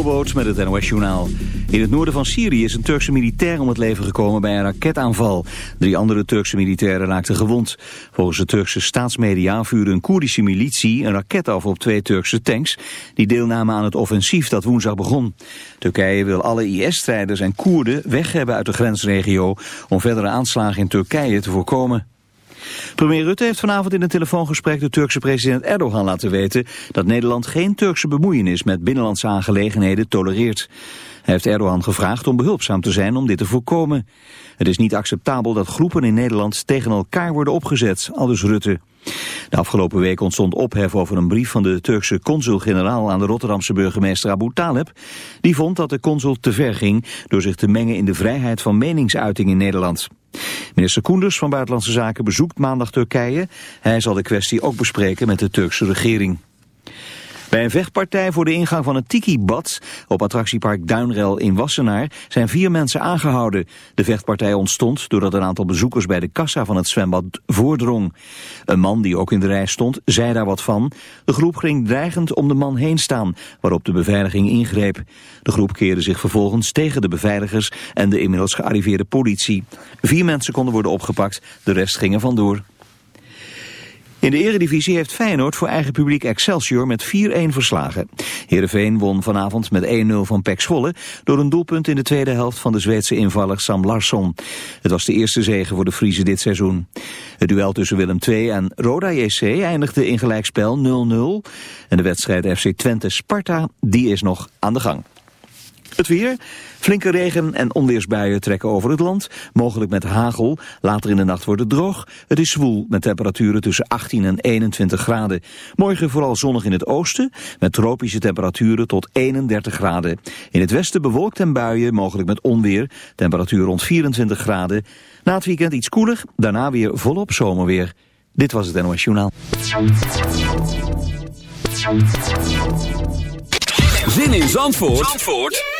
Jobboot met het NOS Journaal. In het noorden van Syrië is een Turkse militair om het leven gekomen bij een raketaanval. Drie andere Turkse militairen raakten gewond. Volgens de Turkse staatsmedia vuurde een Koerdische militie een raket af op twee Turkse tanks... die deelnamen aan het offensief dat woensdag begon. Turkije wil alle IS-strijders en Koerden weg hebben uit de grensregio... om verdere aanslagen in Turkije te voorkomen. Premier Rutte heeft vanavond in een telefoongesprek de Turkse president Erdogan laten weten dat Nederland geen Turkse bemoeienis met binnenlandse aangelegenheden tolereert. Hij heeft Erdogan gevraagd om behulpzaam te zijn om dit te voorkomen. Het is niet acceptabel dat groepen in Nederland tegen elkaar worden opgezet, aldus Rutte. De afgelopen week ontstond ophef over een brief van de Turkse consul-generaal aan de Rotterdamse burgemeester Abu Taleb. Die vond dat de consul te ver ging door zich te mengen in de vrijheid van meningsuiting in Nederland. Minister Koenders van Buitenlandse Zaken bezoekt maandag Turkije. Hij zal de kwestie ook bespreken met de Turkse regering. Bij een vechtpartij voor de ingang van het Tiki-bad op attractiepark Duinrel in Wassenaar zijn vier mensen aangehouden. De vechtpartij ontstond doordat een aantal bezoekers bij de kassa van het zwembad voordrong. Een man die ook in de rij stond zei daar wat van. De groep ging dreigend om de man heen staan, waarop de beveiliging ingreep. De groep keerde zich vervolgens tegen de beveiligers en de inmiddels gearriveerde politie. Vier mensen konden worden opgepakt, de rest gingen vandoor. In de eredivisie heeft Feyenoord voor eigen publiek Excelsior met 4-1 verslagen. Heerenveen won vanavond met 1-0 van Pek Zwolle... door een doelpunt in de tweede helft van de Zweedse invaller Sam Larsson. Het was de eerste zege voor de Friese dit seizoen. Het duel tussen Willem II en Roda JC eindigde in gelijkspel 0-0. En de wedstrijd FC Twente-Sparta, die is nog aan de gang. Het weer. Flinke regen en onweersbuien trekken over het land. Mogelijk met hagel. Later in de nacht wordt het droog. Het is zwoel met temperaturen tussen 18 en 21 graden. Morgen vooral zonnig in het oosten. Met tropische temperaturen tot 31 graden. In het westen bewolkt en buien. Mogelijk met onweer. Temperatuur rond 24 graden. Na het weekend iets koeler. Daarna weer volop zomerweer. Dit was het NOS Journaal. Zin in Zandvoort? Zandvoort?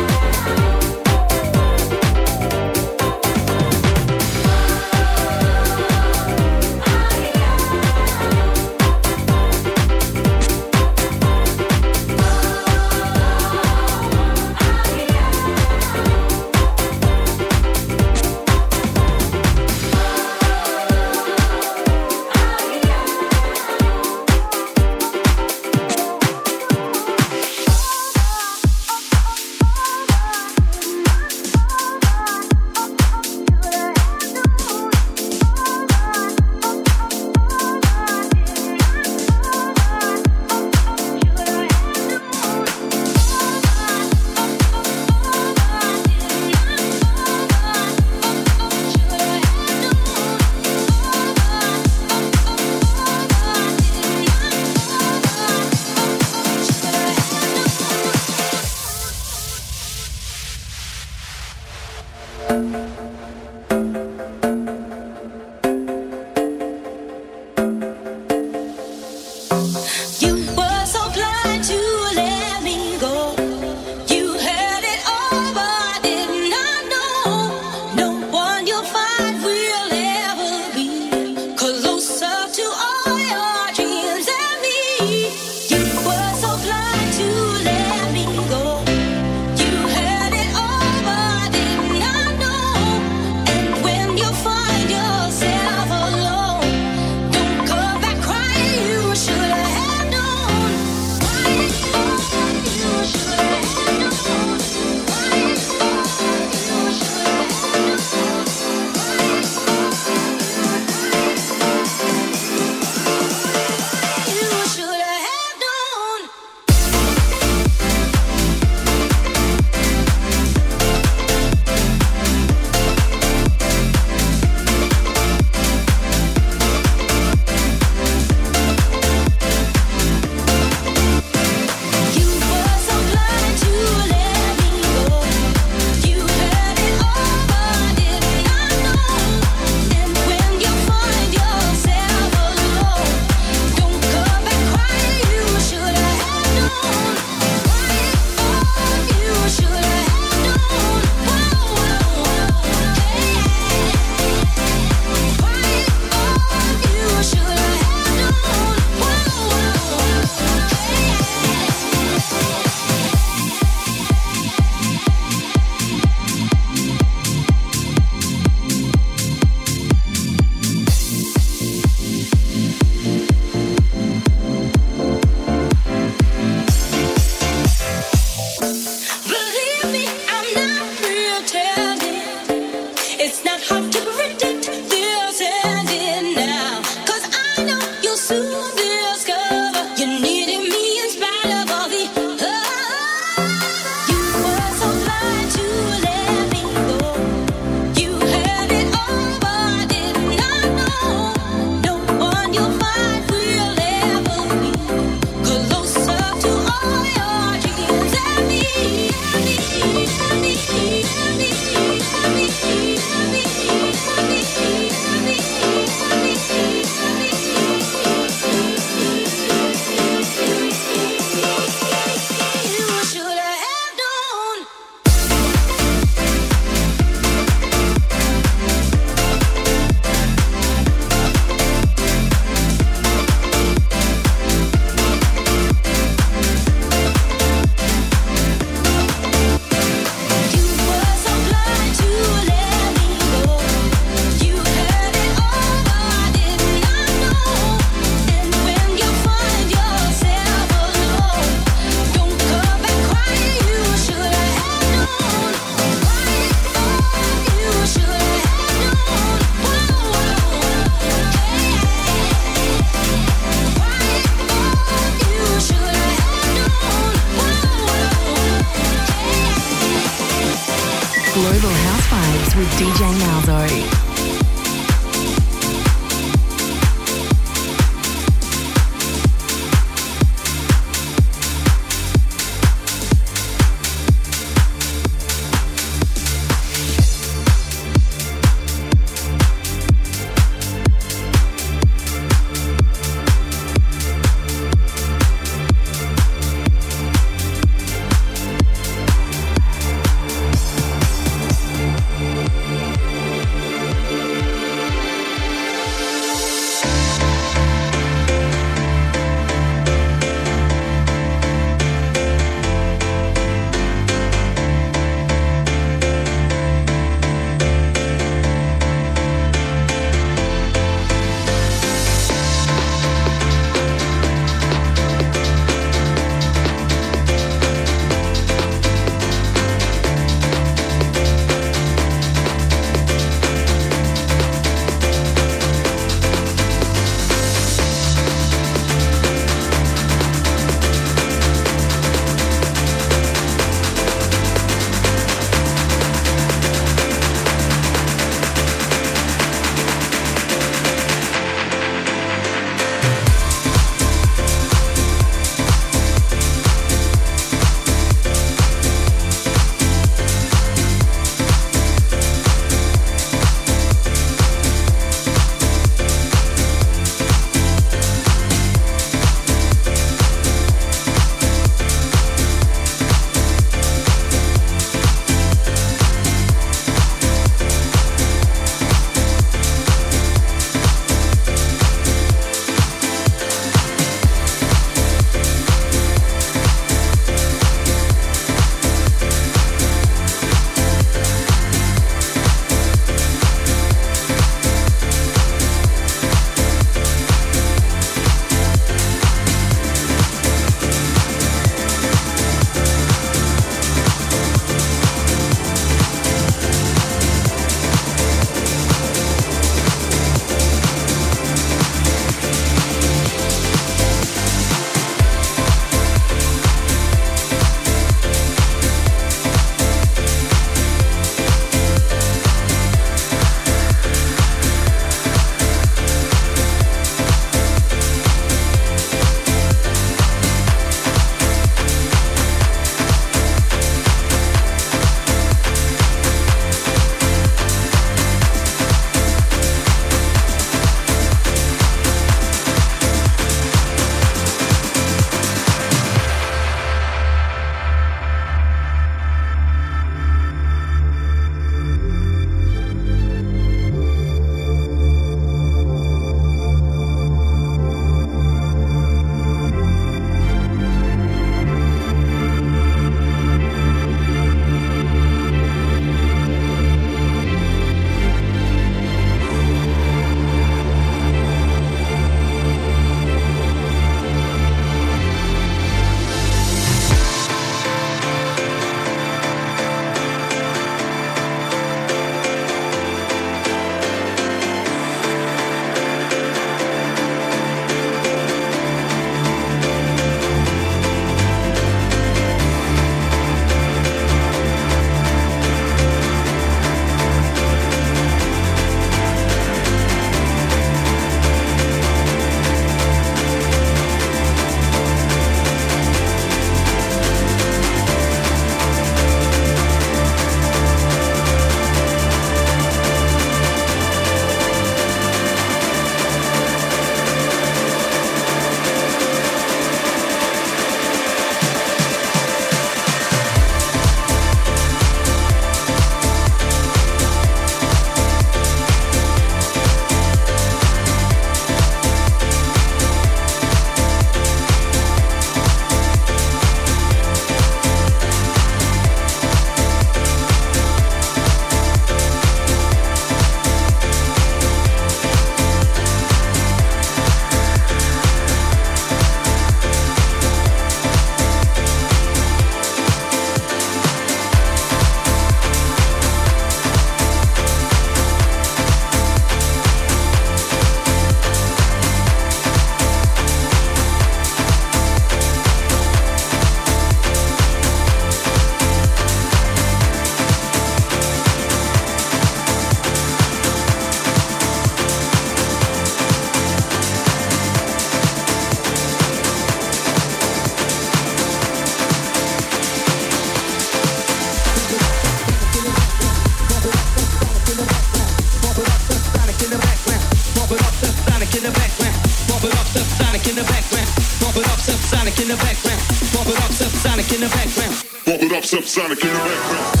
trying to get her back.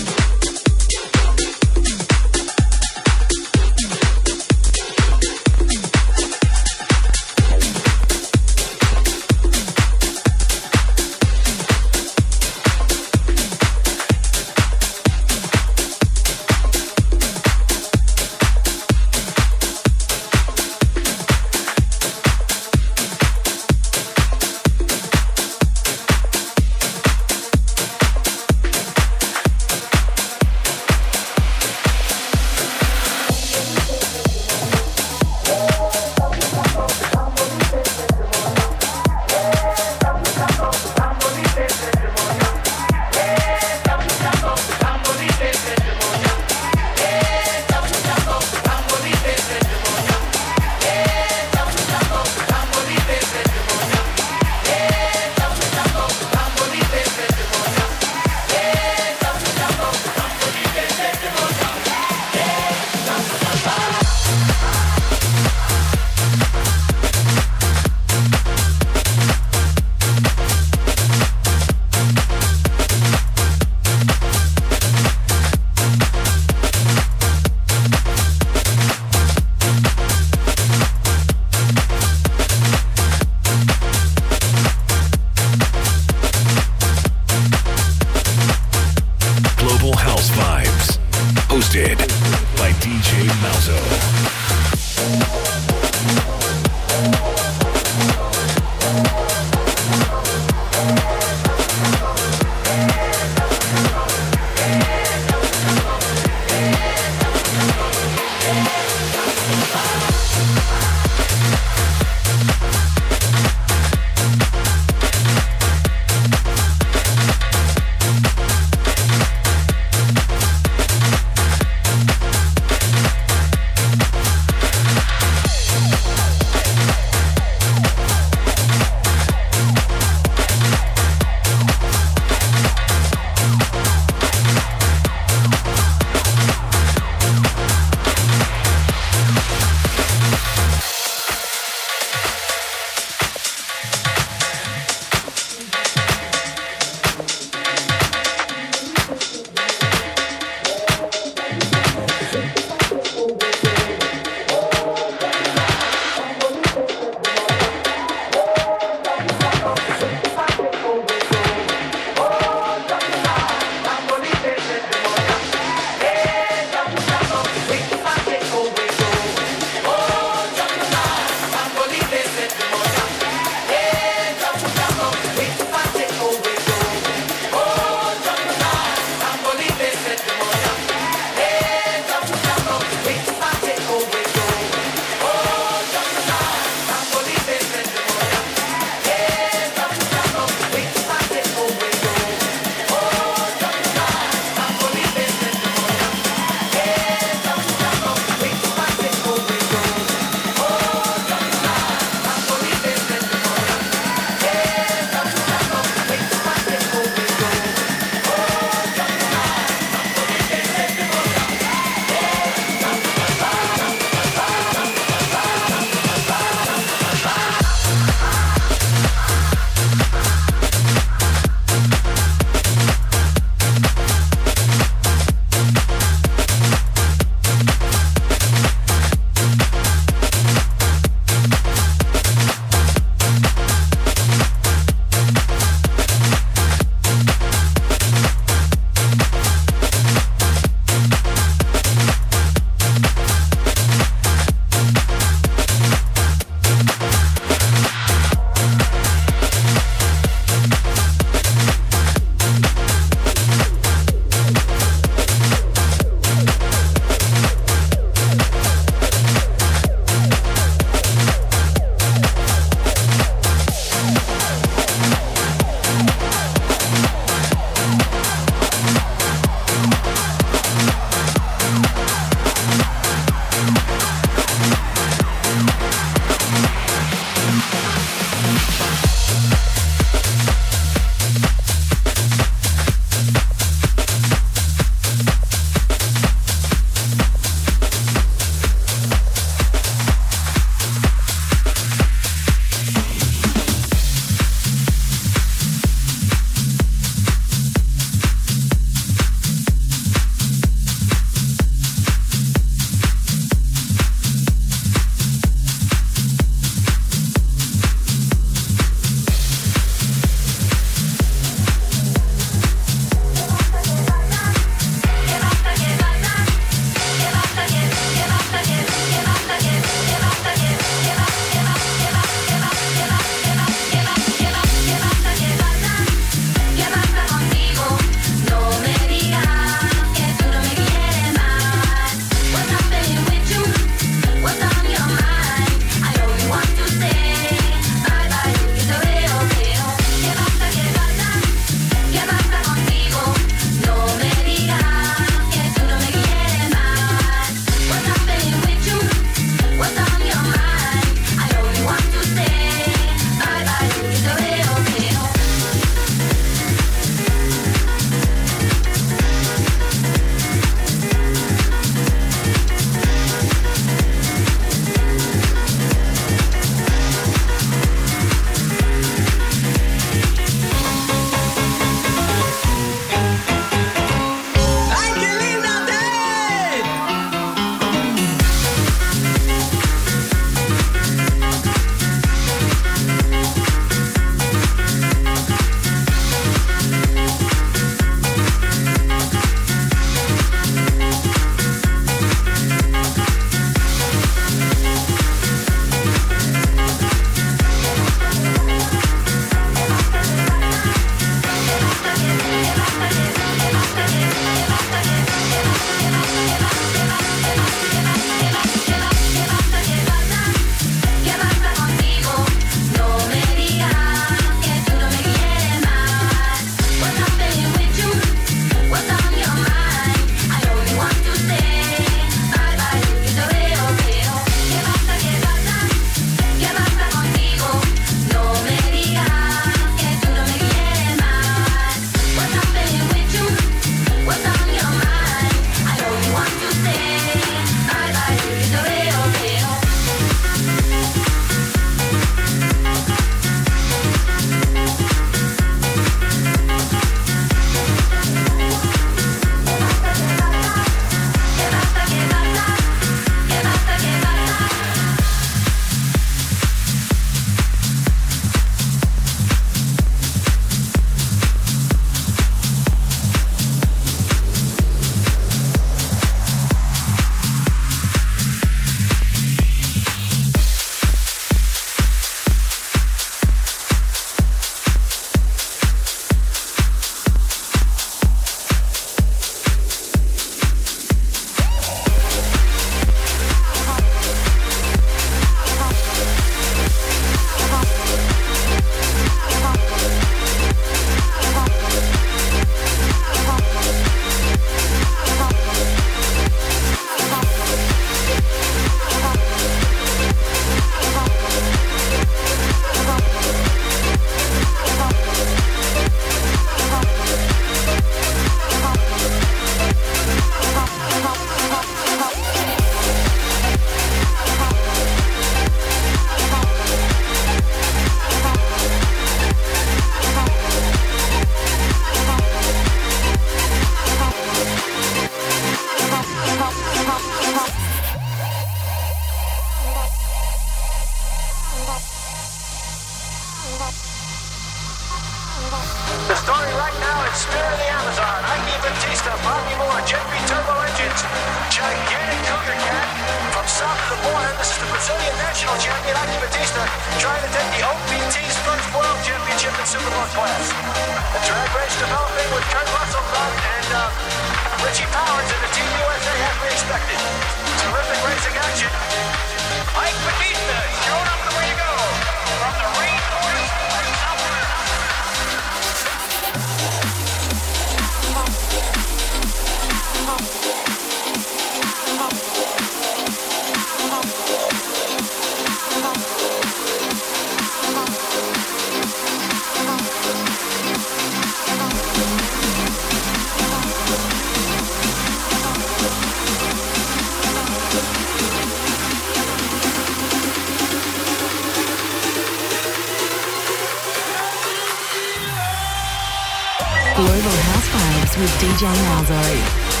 With DJ Malzo.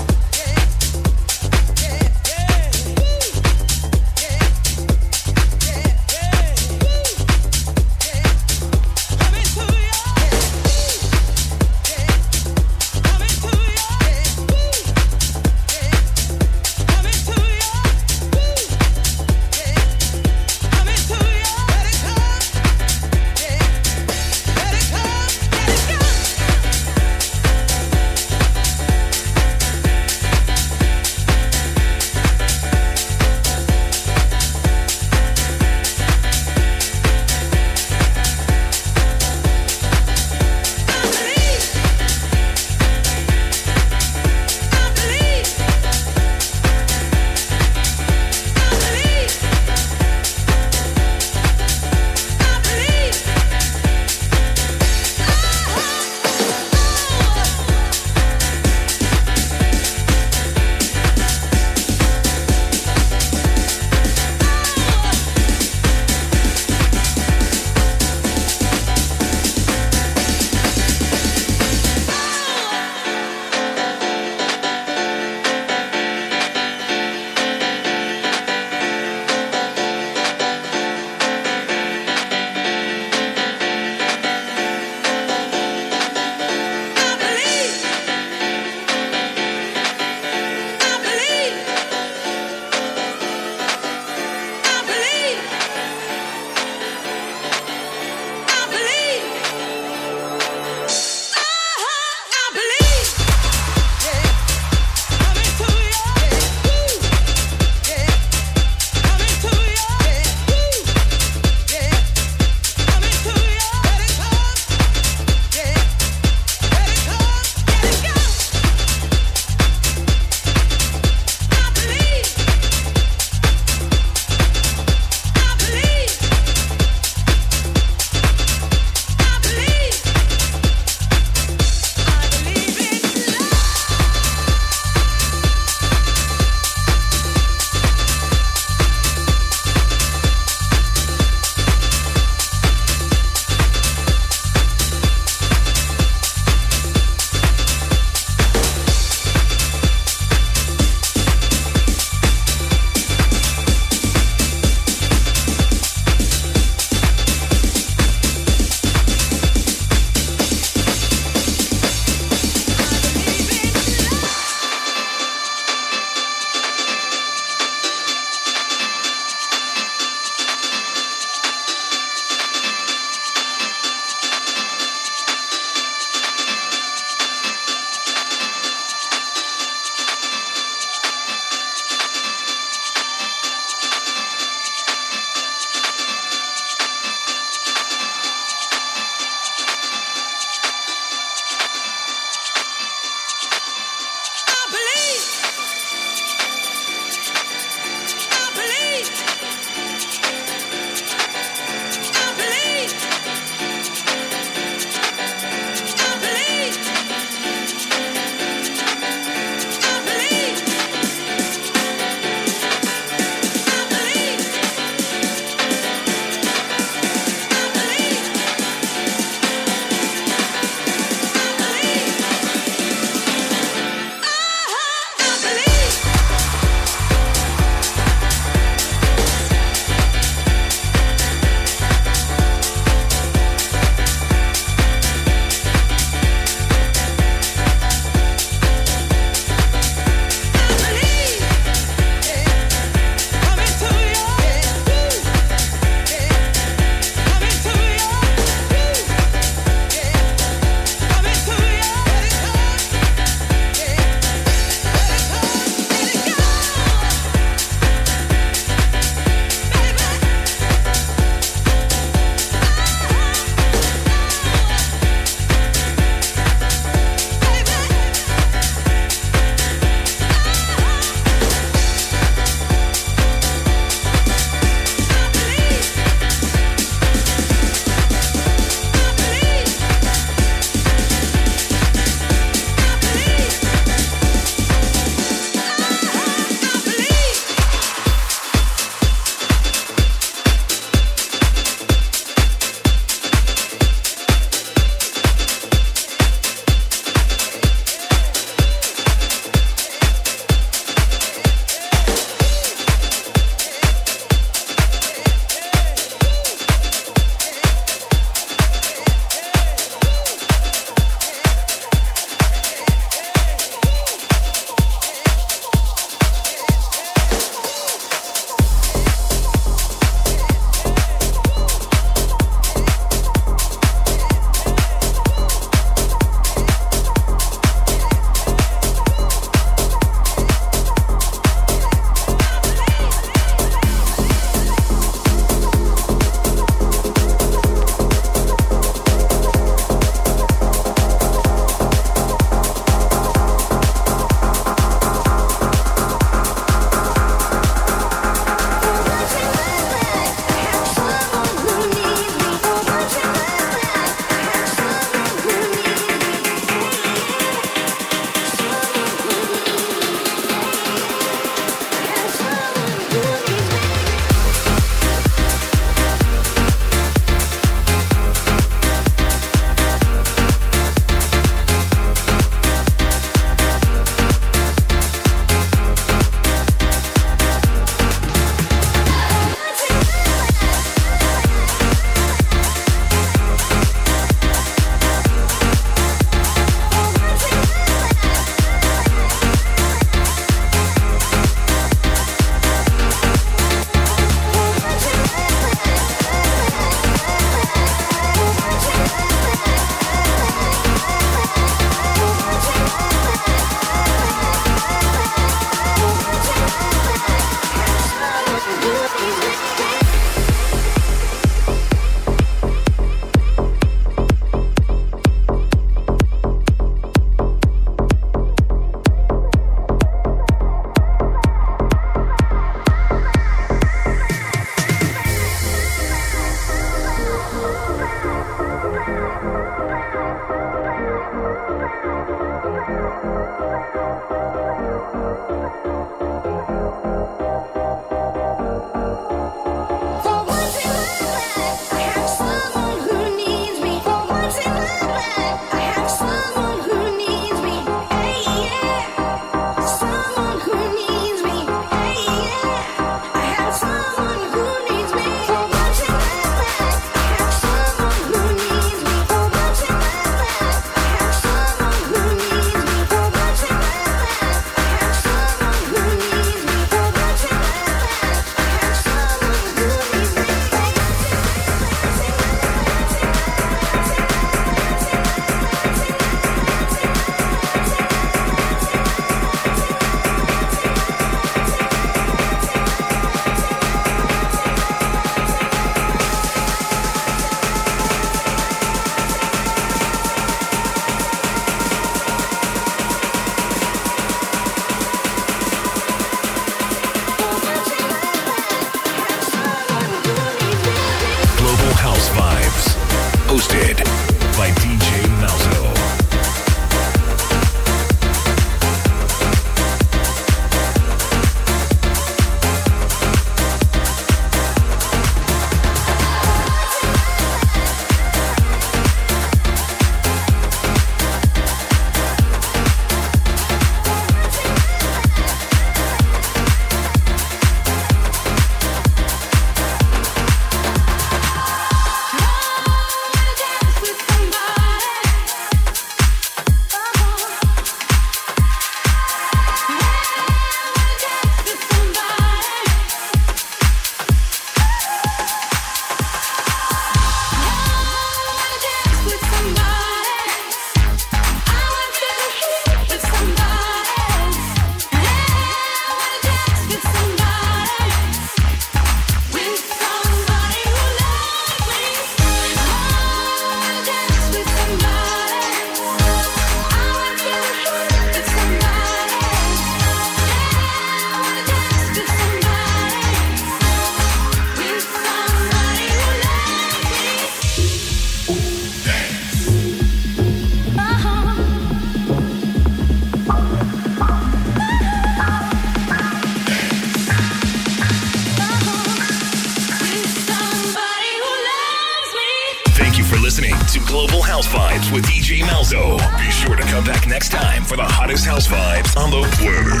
Back next time for the hottest house vibes on the planet.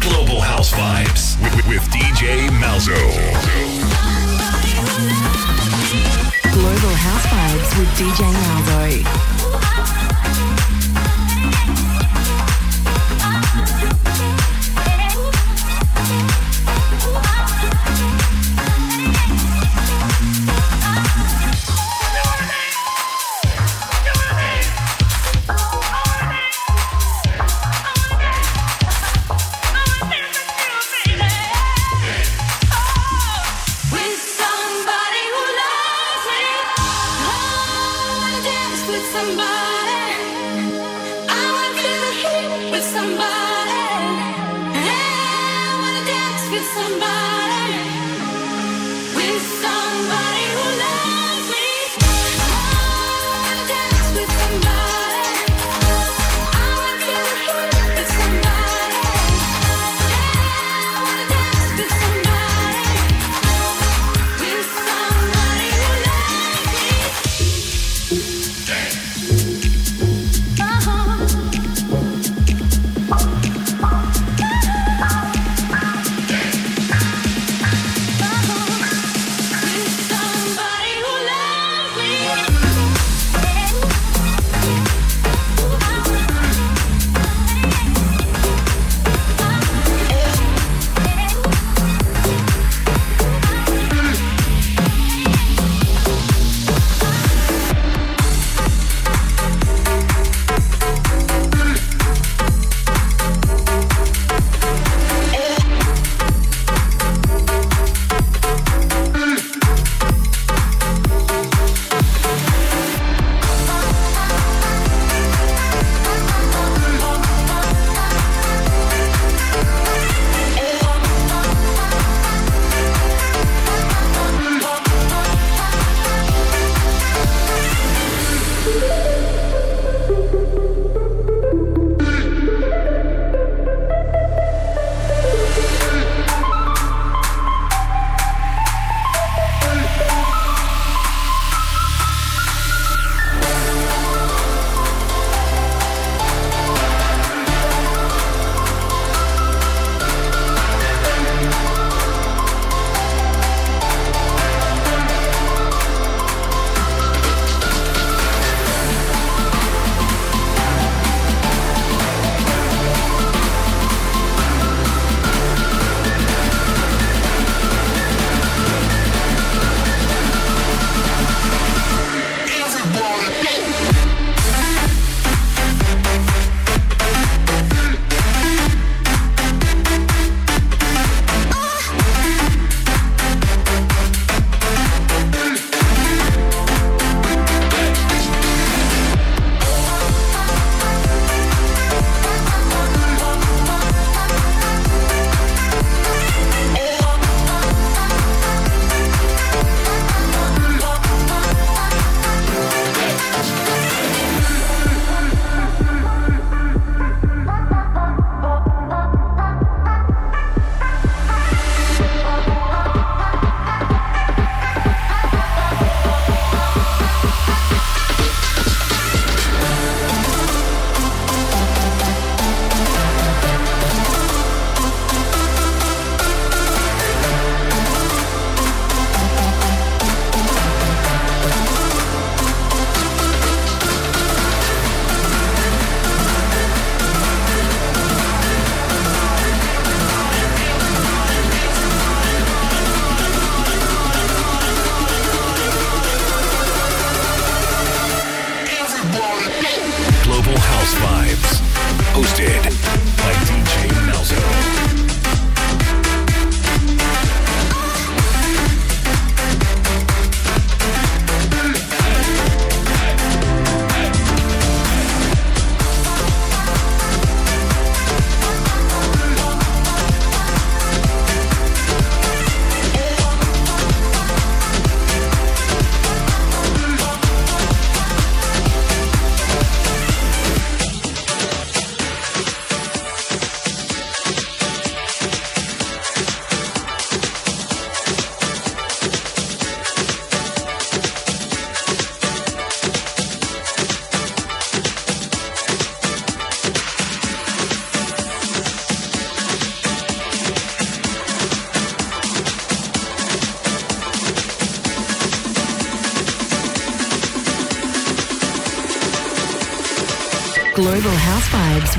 Global House Vibes with, with- with DJ Malzo. Global House Vibes with DJ Malzo.